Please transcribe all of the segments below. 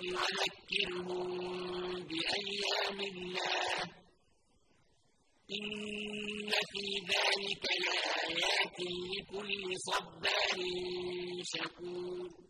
وذكرهم بأيام الله. إن في ذلك لآيات لكل صبار شكور.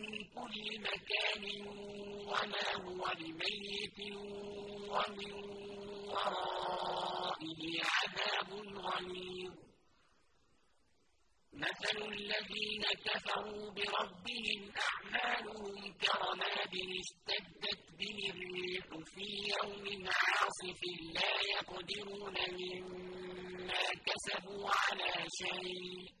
كل مكان وما هو بميت ومن ورائه عذاب غليظ. مثل الذين كفروا بربهم أعمالهم كرماد اشتدت به الريح في يوم عاصف لا يقدرون مما كسبوا على شيء.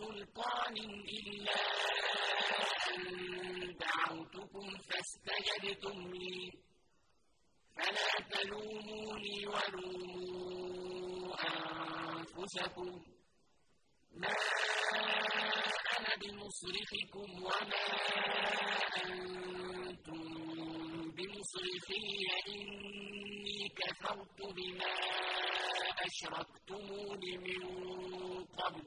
سلطان إلا أن دعوتكم فاستجبتم لي. فلا تلوموني ولوموا أنفسكم. ما أنا بمصرخكم وما أنتم بمصرخي. إني كفرت بما أشركتمون من قبل.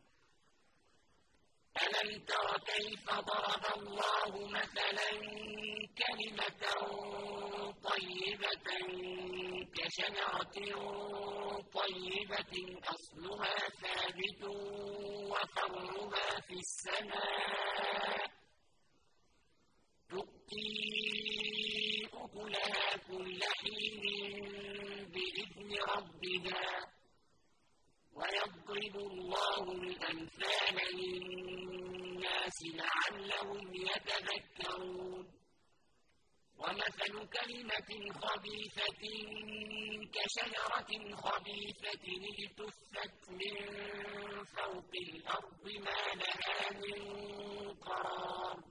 ألم تر كيف ضرب الله مثلا كلمة طيبة كشجرة طيبة أصلها ثابت وفرعها في السماء تؤتي أكلها كل حين بإذن ربها ويضرب الله الأمثال للناس لعلهم يتذكرون. ومثل كلمة خبيثة كشجرة خبيثة اجتثت من فوق الأرض ما لها من قرار.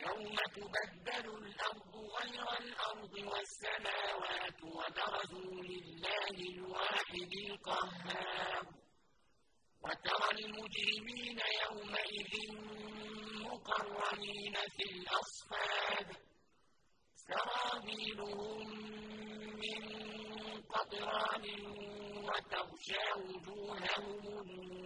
يوم تبدل الأرض غير الأرض والسماوات وبرزوا لله الواحد القهار. وترى المجرمين يومئذ مقرنين في الأصفاد. سرابيلهم من قطران وتغشى وجوههم النار